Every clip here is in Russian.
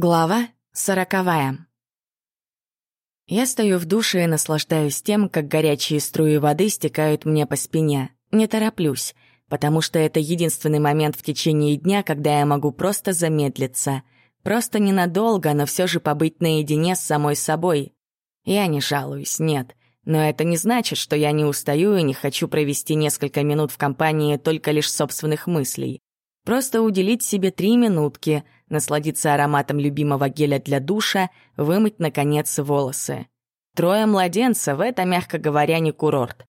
Глава сороковая. Я стою в душе и наслаждаюсь тем, как горячие струи воды стекают мне по спине. Не тороплюсь, потому что это единственный момент в течение дня, когда я могу просто замедлиться. Просто ненадолго, но все же побыть наедине с самой собой. Я не жалуюсь, нет. Но это не значит, что я не устаю и не хочу провести несколько минут в компании только лишь собственных мыслей. Просто уделить себе три минутки, насладиться ароматом любимого геля для душа, вымыть, наконец, волосы. Трое младенцев — это, мягко говоря, не курорт.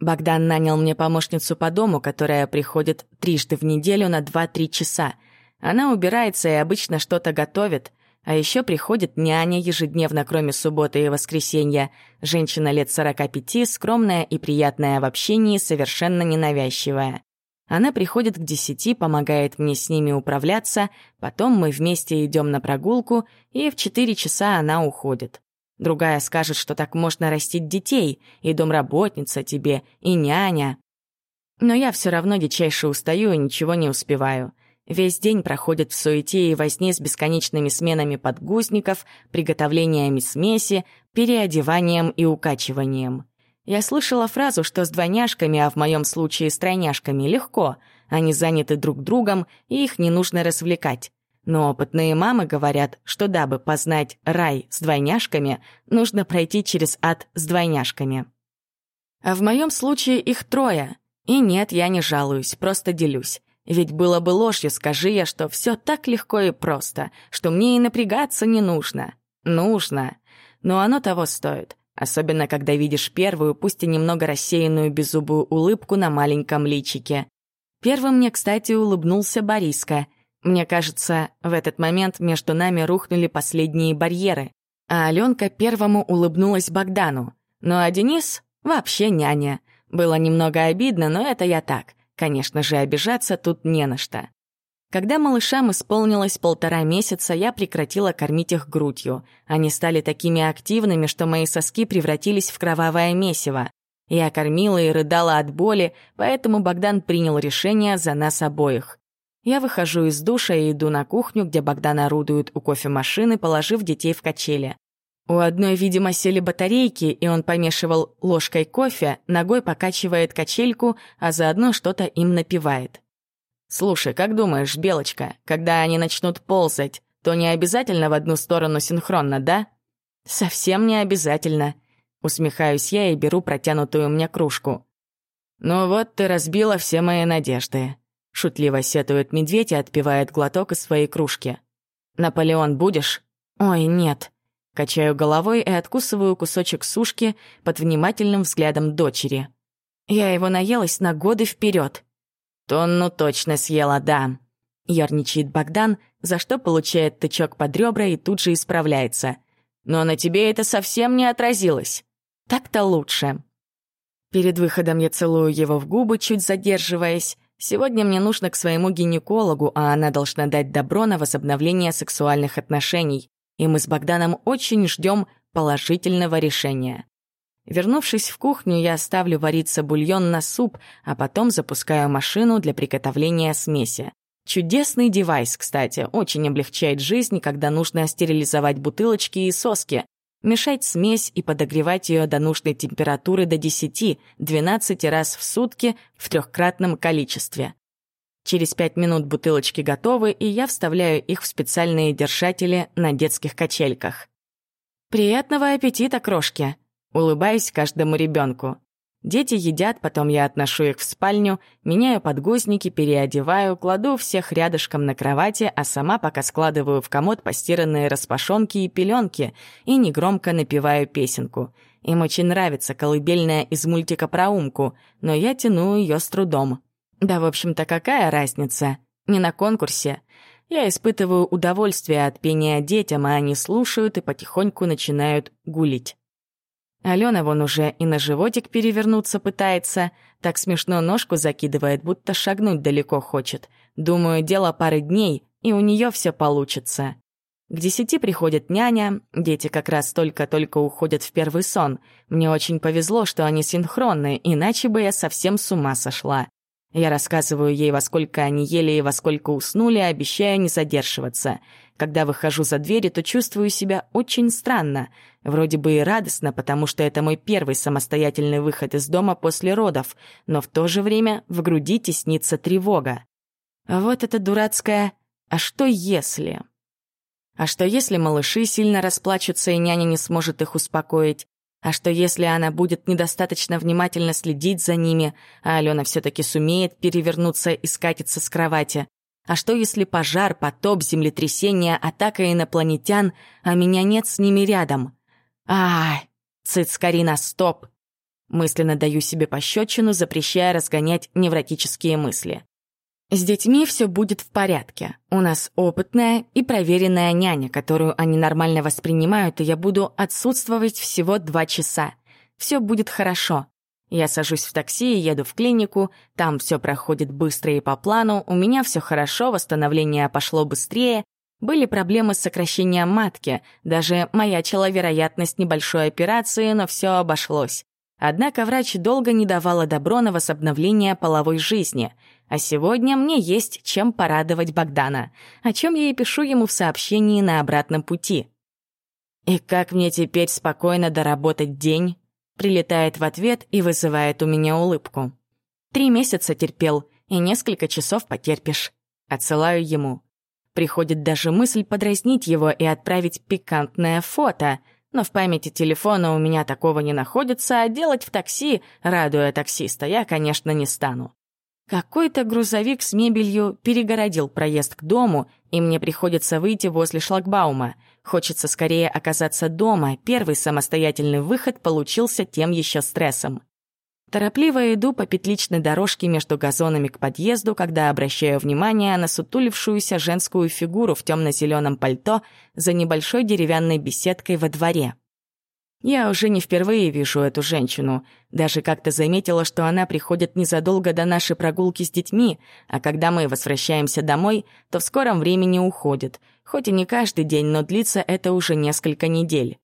Богдан нанял мне помощницу по дому, которая приходит трижды в неделю на 2-3 часа. Она убирается и обычно что-то готовит. А еще приходит няня ежедневно, кроме субботы и воскресенья. Женщина лет 45, скромная и приятная в общении, совершенно ненавязчивая. Она приходит к десяти, помогает мне с ними управляться, потом мы вместе идем на прогулку, и в четыре часа она уходит. Другая скажет, что так можно растить детей, и домработница тебе, и няня. Но я все равно дичайше устаю и ничего не успеваю. Весь день проходит в суете и возне с бесконечными сменами подгузников, приготовлениями смеси, переодеванием и укачиванием. Я слышала фразу, что с двойняшками, а в моем случае с тройняшками, легко. Они заняты друг другом, и их не нужно развлекать. Но опытные мамы говорят, что дабы познать рай с двойняшками, нужно пройти через ад с двойняшками. А в моем случае их трое. И нет, я не жалуюсь, просто делюсь. Ведь было бы ложью, скажи я, что все так легко и просто, что мне и напрягаться не нужно. Нужно. Но оно того стоит. Особенно, когда видишь первую, пусть и немного рассеянную беззубую улыбку на маленьком личике. Первым мне, кстати, улыбнулся Бориска. Мне кажется, в этот момент между нами рухнули последние барьеры. А Аленка первому улыбнулась Богдану. Ну а Денис — вообще няня. Было немного обидно, но это я так. Конечно же, обижаться тут не на что. Когда малышам исполнилось полтора месяца, я прекратила кормить их грудью. Они стали такими активными, что мои соски превратились в кровавое месиво. Я кормила и рыдала от боли, поэтому Богдан принял решение за нас обоих. Я выхожу из душа и иду на кухню, где Богдан орудует у кофемашины, положив детей в качели. У одной, видимо, сели батарейки, и он помешивал ложкой кофе, ногой покачивает качельку, а заодно что-то им напевает. «Слушай, как думаешь, Белочка, когда они начнут ползать, то не обязательно в одну сторону синхронно, да?» «Совсем не обязательно», — усмехаюсь я и беру протянутую мне кружку. «Ну вот ты разбила все мои надежды», — шутливо сетует медведь и отпивает глоток из своей кружки. «Наполеон будешь?» «Ой, нет». Качаю головой и откусываю кусочек сушки под внимательным взглядом дочери. Я его наелась на годы вперед. «Тонну точно съела, да», — ерничает Богдан, за что получает тычок под ребра и тут же исправляется. «Но на тебе это совсем не отразилось. Так-то лучше». Перед выходом я целую его в губы, чуть задерживаясь. Сегодня мне нужно к своему гинекологу, а она должна дать добро на возобновление сексуальных отношений. И мы с Богданом очень ждем положительного решения. Вернувшись в кухню, я ставлю вариться бульон на суп, а потом запускаю машину для приготовления смеси. Чудесный девайс, кстати, очень облегчает жизнь, когда нужно стерилизовать бутылочки и соски, мешать смесь и подогревать ее до нужной температуры до 10-12 раз в сутки в трехкратном количестве. Через пять минут бутылочки готовы, и я вставляю их в специальные держатели на детских качельках. «Приятного аппетита, крошки!» Улыбаюсь каждому ребенку. Дети едят, потом я отношу их в спальню, меняю подгузники, переодеваю, кладу всех рядышком на кровати, а сама пока складываю в комод постиранные распашонки и пеленки и негромко напеваю песенку. Им очень нравится колыбельная из мультика про Умку, но я тяну ее с трудом. Да, в общем-то, какая разница? Не на конкурсе. Я испытываю удовольствие от пения детям, а они слушают и потихоньку начинают гулить. Алена вон уже и на животик перевернуться пытается, так смешно ножку закидывает, будто шагнуть далеко хочет. Думаю, дело пары дней, и у нее все получится. К десяти приходит няня, дети как раз только-только уходят в первый сон. Мне очень повезло, что они синхронны, иначе бы я совсем с ума сошла. Я рассказываю ей, во сколько они ели и во сколько уснули, обещая не задерживаться. Когда выхожу за двери, то чувствую себя очень странно. Вроде бы и радостно, потому что это мой первый самостоятельный выход из дома после родов, но в то же время в груди теснится тревога. Вот это дурацкое «а что если?». А что если малыши сильно расплачутся и няня не сможет их успокоить? А что если она будет недостаточно внимательно следить за ними, а Алена все-таки сумеет перевернуться и скатиться с кровати? А что если пожар, потоп, землетрясение, атака инопланетян, а меня нет с ними рядом? Ай, цыц, Карина, стоп! Мысленно даю себе пощечину, запрещая разгонять невротические мысли. С детьми все будет в порядке. У нас опытная и проверенная няня, которую они нормально воспринимают, и я буду отсутствовать всего два часа. Все будет хорошо. Я сажусь в такси и еду в клинику, там все проходит быстро и по плану, у меня все хорошо, восстановление пошло быстрее, были проблемы с сокращением матки, даже маячила вероятность небольшой операции, но все обошлось. Однако врач долго не давала добро на возобновление половой жизни — а сегодня мне есть чем порадовать Богдана, о чем я и пишу ему в сообщении на обратном пути. «И как мне теперь спокойно доработать день?» Прилетает в ответ и вызывает у меня улыбку. «Три месяца терпел, и несколько часов потерпишь». Отсылаю ему. Приходит даже мысль подразнить его и отправить пикантное фото, но в памяти телефона у меня такого не находится, а делать в такси, радуя таксиста, я, конечно, не стану. Какой-то грузовик с мебелью перегородил проезд к дому, и мне приходится выйти возле шлагбаума. Хочется скорее оказаться дома, первый самостоятельный выход получился тем еще стрессом. Торопливо иду по петличной дорожке между газонами к подъезду, когда обращаю внимание на сутулившуюся женскую фигуру в темно-зеленом пальто за небольшой деревянной беседкой во дворе. Я уже не впервые вижу эту женщину. Даже как-то заметила, что она приходит незадолго до нашей прогулки с детьми, а когда мы возвращаемся домой, то в скором времени уходит. Хоть и не каждый день, но длится это уже несколько недель.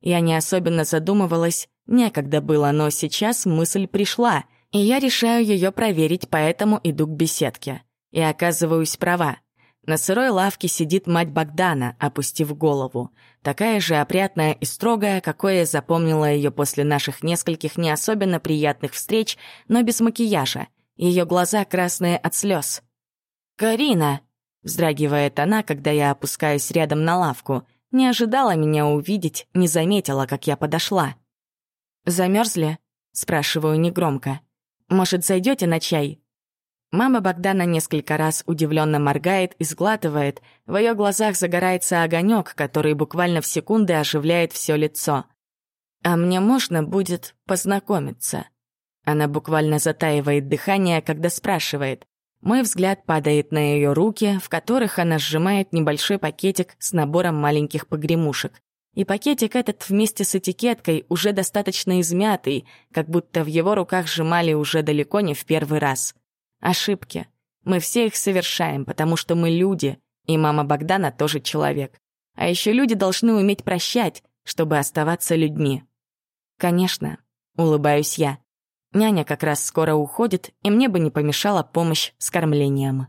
Я не особенно задумывалась, некогда было, но сейчас мысль пришла, и я решаю ее проверить, поэтому иду к беседке. И оказываюсь права. На сырой лавке сидит мать Богдана, опустив голову. Такая же опрятная и строгая, какой я запомнила ее после наших нескольких не особенно приятных встреч, но без макияжа. Ее глаза красные от слез. «Карина!» — вздрагивает она, когда я опускаюсь рядом на лавку. Не ожидала меня увидеть, не заметила, как я подошла. «Замерзли?» — спрашиваю негромко. «Может, зайдете на чай?» Мама Богдана несколько раз удивленно моргает и сглатывает. В ее глазах загорается огонек, который буквально в секунды оживляет все лицо. «А мне можно будет познакомиться?» Она буквально затаивает дыхание, когда спрашивает. Мой взгляд падает на ее руки, в которых она сжимает небольшой пакетик с набором маленьких погремушек. И пакетик этот вместе с этикеткой уже достаточно измятый, как будто в его руках сжимали уже далеко не в первый раз. Ошибки. Мы все их совершаем, потому что мы люди, и мама Богдана тоже человек. А еще люди должны уметь прощать, чтобы оставаться людьми. Конечно, улыбаюсь я. Няня как раз скоро уходит, и мне бы не помешала помощь с кормлением.